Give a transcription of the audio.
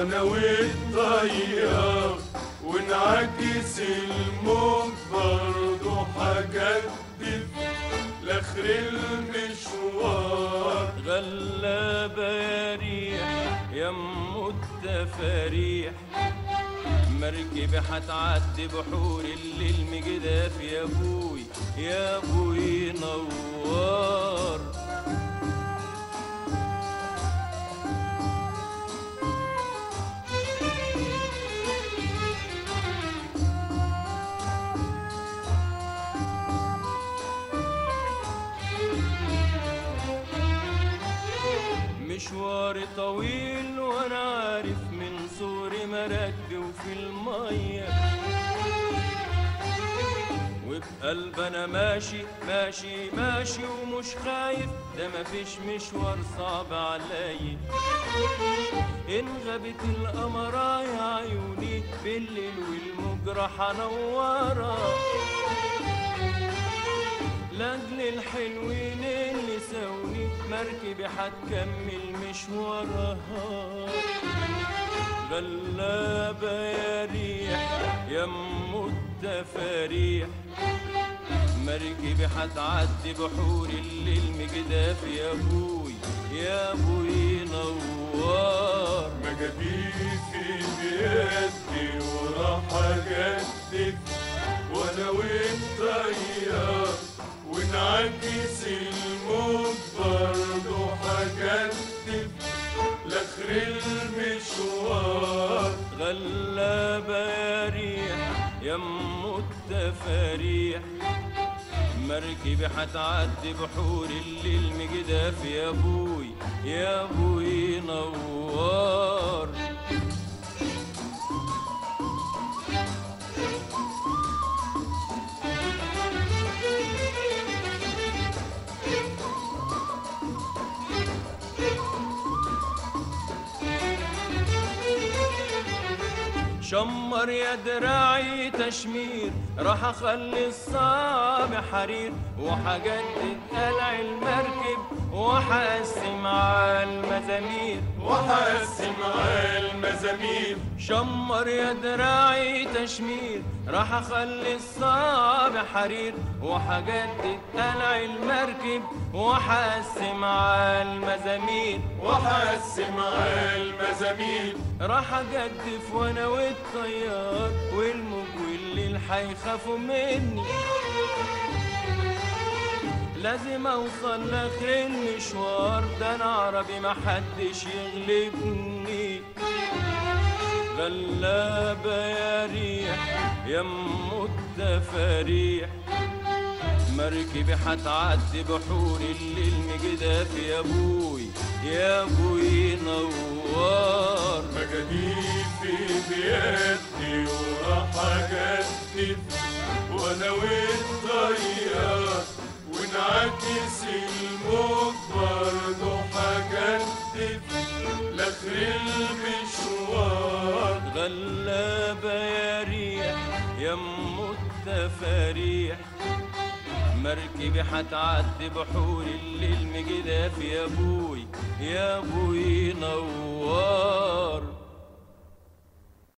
وأنا والطيار ونعكس الموج برضه هجدف لآخر المشوار. غلابة يا ريح يم التفاريح مركبي هتعدي بحور الليل مجداف يا أبوي يا أبوي نوار. مشواري طويل وأنا عارف من صوري مراكبي وفي المية. وبقلب أنا ماشي ماشي ماشي ومش خايف ده مفيش مشوار صعب عليا. ان غابت القمرة يا عيوني بالليل والمجرى حنورة لأجل الحلوين اللي ساوني مركبي هتكمل مشوارها غلابة يا ريح يم التفاريح مركبي هتعدي بحور الليل مجداف يا أبوي يا أبوي نوار. ونعكس الموج برضه هجدف لآخر المشوار. غلابة يا ريح يم التفاريح مركبي هتعدي بحور الليل مجداف يا أبوي يا أبوي نوار. شمر يا دراعي تشمير راح أخلي الصعب حرير. وحجدد قلع المركب وحقسم على المزامير. وحقسم على المزامير. شمر يا دراعي تشمير راح أخلي الصعب حرير. وحجدد قلع المركب وحقسم على المزامير. وحقسم على المزامير. راح اجدف وأنا والطيار والموج والليل هيخافوا مني. لازم أوصل لآخر المشوار ده أنا عربي محدش يغلبني. غلابة يا ريح يم التفاريح مركبي هتعدي بحور الليل مجداف يا أبوي يا أبوي نوار. مجاديفي بيدي وراح اجدف وأنا والطيار غلابة يا ريح يم التفاريح مركبي هتعدي بحور الليل مجداف يا أبوي يا أبوي نوار.